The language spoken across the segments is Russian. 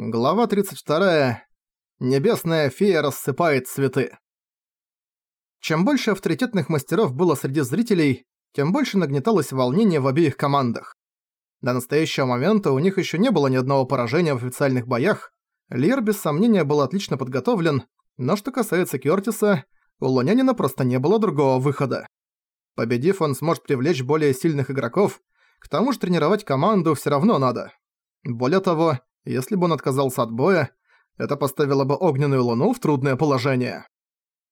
Глава 32. Небесная фея рассыпает цветы. Чем больше авторитетных мастеров было среди зрителей, тем больше нагнеталось волнение в обеих командах. До настоящего момента у них еще не было ни одного поражения в официальных боях, Лир без сомнения был отлично подготовлен, но что касается Кёртиса, у Лунянина просто не было другого выхода. Победив, он сможет привлечь более сильных игроков, к тому же тренировать команду все равно надо. Более того, если бы он отказался от боя, это поставило бы огненную луну в трудное положение.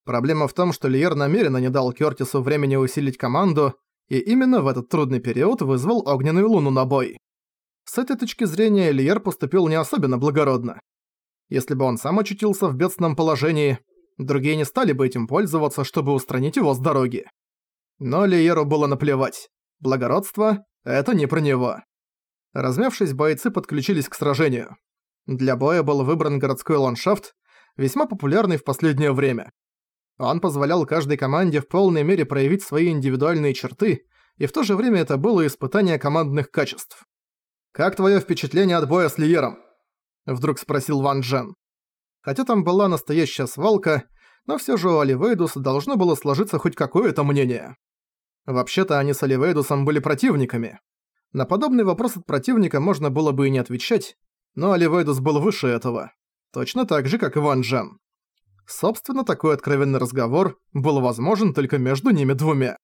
Проблема в том, что Лиер намеренно не дал Кёртису времени усилить команду, и именно в этот трудный период вызвал огненную луну на бой. С этой точки зрения Лиер поступил не особенно благородно. Если бы он сам очутился в бедственном положении, другие не стали бы этим пользоваться, чтобы устранить его с дороги. Но Лиеру было наплевать. Благородство — это не про него. Размявшись, бойцы подключились к сражению. Для боя был выбран городской ландшафт, весьма популярный в последнее время. Он позволял каждой команде в полной мере проявить свои индивидуальные черты, и в то же время это было испытание командных качеств. «Как твое впечатление от боя с Лиером?» – вдруг спросил Ван Джен. Хотя там была настоящая свалка, но все же у Оливейдуса должно было сложиться хоть какое-то мнение. Вообще-то они с Оливейдусом были противниками, на подобный вопрос от противника можно было бы и не отвечать, но Оливейдус был выше этого. Точно так же, как и Ван Джен. Собственно, такой откровенный разговор был возможен только между ними двумя.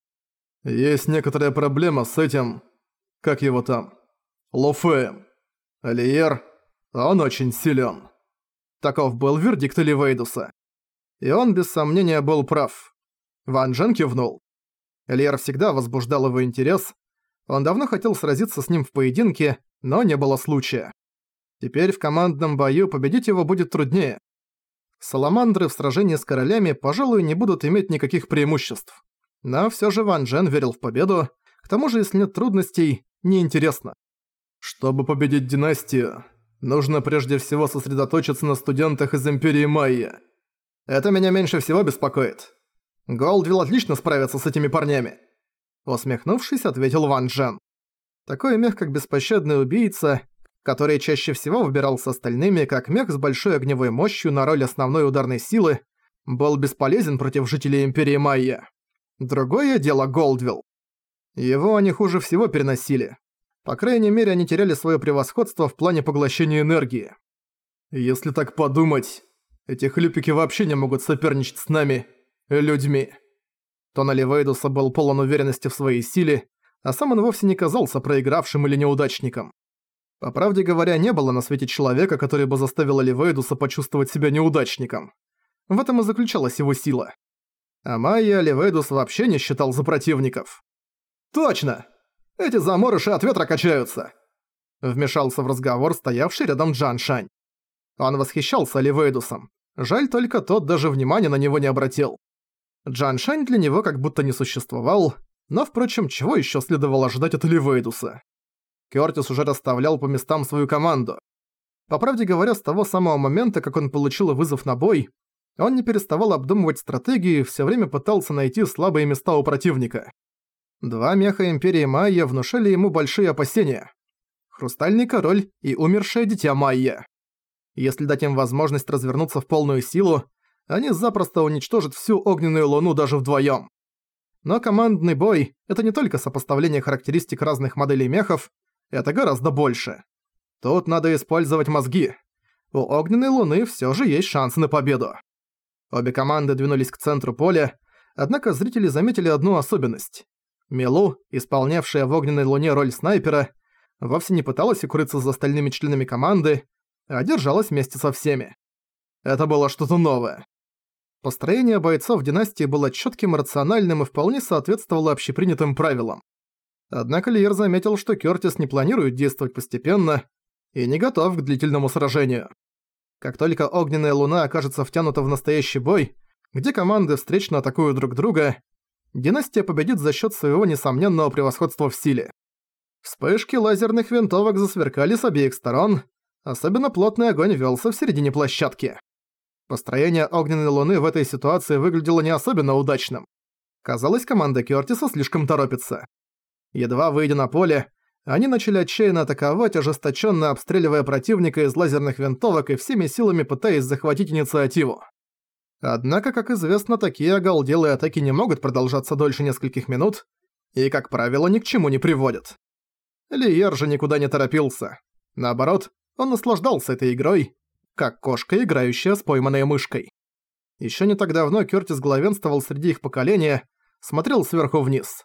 Есть некоторая проблема с этим... Как его там? Лофеем. Алиер, он очень силен. Таков был вердикт Оливейдуса. И он, без сомнения, был прав. Ван Джен кивнул. Эльер всегда возбуждал его интерес, он давно хотел сразиться с ним в поединке, но не было случая. Теперь в командном бою победить его будет труднее. Саламандры в сражении с королями, пожалуй, не будут иметь никаких преимуществ. Но всё же Ван Джен верил в победу, к тому же, если нет трудностей, неинтересно. Чтобы победить династию, нужно прежде всего сосредоточиться на студентах из Империи Майя. Это меня меньше всего беспокоит. Голдвилл отлично справится с этими парнями. Усмехнувшись, ответил Ван Джен. Такой мех, как беспощадный убийца, который чаще всего выбирал с остальными, как мех с большой огневой мощью на роль основной ударной силы, был бесполезен против жителей Империи Майя. Другое дело Голдвилл. Его они хуже всего переносили. По крайней мере, они теряли свое превосходство в плане поглощения энергии. Если так подумать, эти хлюпики вообще не могут соперничать с нами, людьми. Тон Оливейдуса был полон уверенности в своей силе, а сам он вовсе не казался проигравшим или неудачником. По правде говоря, не было на свете человека, который бы заставил Оливейдуса почувствовать себя неудачником. В этом и заключалась его сила. А Майя Оливейдус вообще не считал за противников. «Точно! Эти заморыши от ветра качаются!» Вмешался в разговор стоявший рядом Джан Шань. Он восхищался Оливейдусом. Жаль только тот даже внимания на него не обратил. Джан Шань для него как будто не существовал, но, впрочем, чего еще следовало ожидать от Ливейдуса? Кёртис уже расставлял по местам свою команду. По правде говоря, с того самого момента, как он получил вызов на бой, он не переставал обдумывать стратегии и всё время пытался найти слабые места у противника. Два меха Империи Майя внушали ему большие опасения. Хрустальный король и умершее дитя Майя. Если дать им возможность развернуться в полную силу, они запросто уничтожат всю огненную луну даже вдвоем. Но командный бой — это не только сопоставление характеристик разных моделей мехов, это гораздо больше. Тут надо использовать мозги. У огненной луны все же есть шансы на победу. Обе команды двинулись к центру поля, однако зрители заметили одну особенность. Милу, исполнявшая в огненной луне роль снайпера, вовсе не пыталась укрыться за остальными членами команды, а держалась вместе со всеми. Это было что-то новое. Построение бойцов династии было четким, рациональным и вполне соответствовало общепринятым правилам. Однако Лиер заметил, что Кёртис не планирует действовать постепенно и не готов к длительному сражению. Как только огненная луна окажется втянута в настоящий бой, где команды встречно атакуют друг друга, династия победит за счет своего несомненного превосходства в силе. Вспышки лазерных винтовок засверкали с обеих сторон, особенно плотный огонь велся в середине площадки. Построение огненной луны в этой ситуации выглядело не особенно удачным. Казалось, команда Кёртиса слишком торопится. Едва выйдя на поле, они начали отчаянно атаковать, ожесточенно обстреливая противника из лазерных винтовок и всеми силами пытаясь захватить инициативу. Однако, как известно, такие оголделые атаки не могут продолжаться дольше нескольких минут и, как правило, ни к чему не приводят. Лиер же никуда не торопился. Наоборот, он наслаждался этой игрой, как кошка, играющая с пойманной мышкой. Ещё не так давно Кёртис главенствовал среди их поколения, смотрел сверху вниз.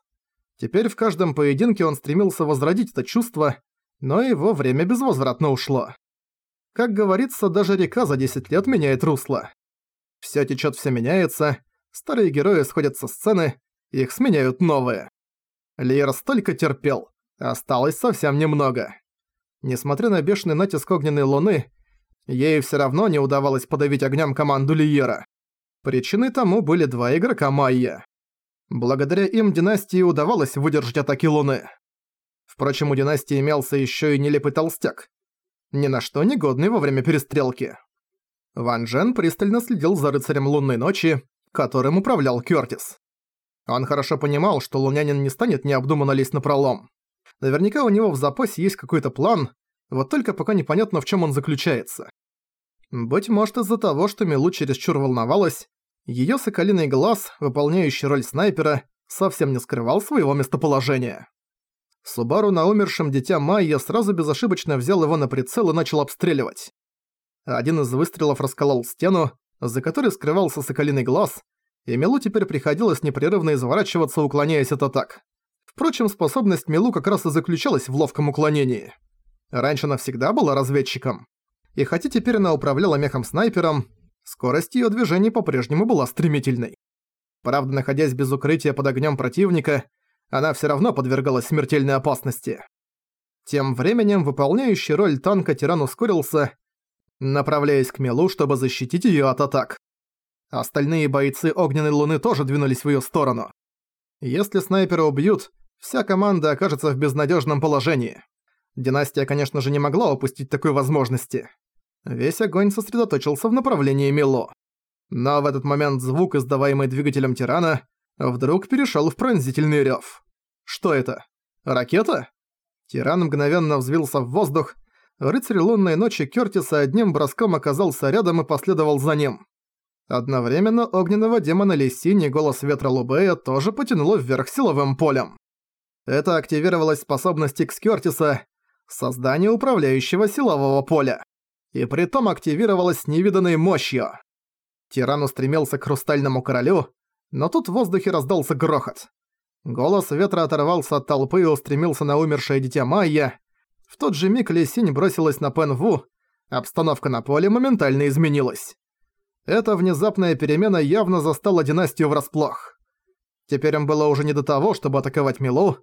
Теперь в каждом поединке он стремился возродить это чувство, но его время безвозвратно ушло. Как говорится, даже река за 10 лет меняет русло. Всё течёт, всё меняется, старые герои сходят со сцены, их сменяют новые. Лиер столько терпел, осталось совсем немного. Несмотря на бешеный натиск огненной луны, ей всё равно не удавалось подавить огням команду Лиера. Причиной тому были два игрока Майя. Благодаря им династии удавалось выдержать атаки Луны. Впрочем, у династии имелся ещё и нелепый толстяк. Ни на что не годный во время перестрелки. Ван Джен пристально следил за рыцарем лунной ночи, которым управлял Кёртис. Он хорошо понимал, что лунянин не станет необдуманно лезть на пролом. Наверняка у него в запасе есть какой-то план, вот только пока непонятно, в чём он заключается. Быть может из-за того, что Милу чересчур волновалась, Её соколиный глаз, выполняющий роль снайпера, совсем не скрывал своего местоположения. Субару на умершем дитя Майя сразу безошибочно взял его на прицел и начал обстреливать. Один из выстрелов расколол стену, за которой скрывался соколиный глаз, и Милу теперь приходилось непрерывно изворачиваться, уклоняясь от атак. Впрочем, способность Милу как раз и заключалась в ловком уклонении. Раньше она всегда была разведчиком. И хотя теперь она управляла мехом-снайпером, Скорость её движений по-прежнему была стремительной. Правда, находясь без укрытия под огнём противника, она всё равно подвергалась смертельной опасности. Тем временем выполняющий роль танка тиран ускорился, направляясь к Мелу, чтобы защитить её от атак. Остальные бойцы Огненной Луны тоже двинулись в её сторону. Если снайпера убьют, вся команда окажется в безнадёжном положении. Династия, конечно же, не могла упустить такой возможности. Весь огонь сосредоточился в направлении Мило. Но в этот момент звук, издаваемый двигателем Тирана, вдруг перешёл в пронзительный рёв. Что это? Ракета? Тиран мгновенно взвился в воздух. Рыцарь лунной ночи Кёртиса одним броском оказался рядом и последовал за ним. Одновременно огненного демона Лисини голос ветра Лубея тоже потянуло вверх силовым полем. Это активировалась способность Икс Кёртиса — создание управляющего силового поля и притом активировалась с невиданной мощью. Тиран устремился к Хрустальному Королю, но тут в воздухе раздался грохот. Голос ветра оторвался от толпы и устремился на умершее дитя Майя. В тот же миг Лесинь бросилась на Пен Ву, обстановка на поле моментально изменилась. Эта внезапная перемена явно застала династию врасплох. Теперь им было уже не до того, чтобы атаковать Милу,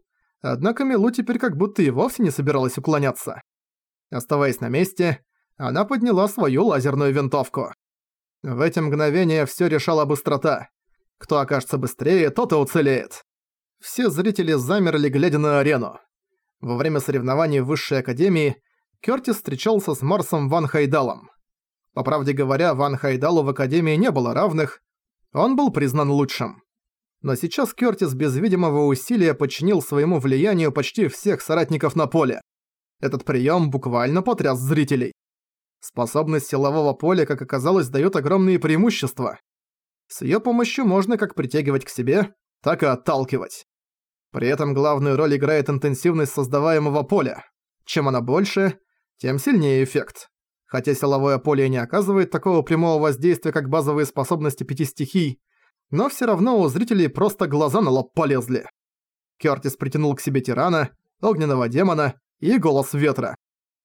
однако Милу теперь как будто и вовсе не собиралась уклоняться. Оставаясь на месте, она подняла свою лазерную винтовку. В эти мгновения всё решала быстрота. Кто окажется быстрее, тот и уцелеет. Все зрители замерли, глядя на арену. Во время соревнований в Высшей Академии Кёртис встречался с Марсом Ван Хайдалом. По правде говоря, Ван Хайдалу в Академии не было равных, он был признан лучшим. Но сейчас Кёртис без видимого усилия подчинил своему влиянию почти всех соратников на поле. Этот прием буквально потряс зрителей. Способность силового поля, как оказалось, дает огромные преимущества. С ее помощью можно как притягивать к себе, так и отталкивать. При этом главную роль играет интенсивность создаваемого поля. Чем она больше, тем сильнее эффект. Хотя силовое поле не оказывает такого прямого воздействия, как базовые способности пяти стихий, но все равно у зрителей просто глаза на лоб полезли. Кёртис притянул к себе тирана, огненного демона и голос ветра.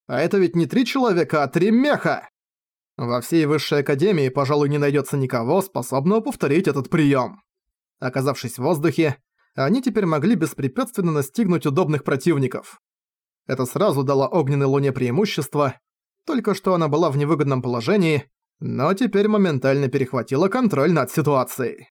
А это ведь не три человека, а три меха! Во всей высшей академии, пожалуй, не найдется никого, способного повторить этот прием. Оказавшись в воздухе, они теперь могли беспрепятственно настигнуть удобных противников. Это сразу дало огненной луне преимущество, только что она была в невыгодном положении, но теперь моментально перехватила контроль над ситуацией.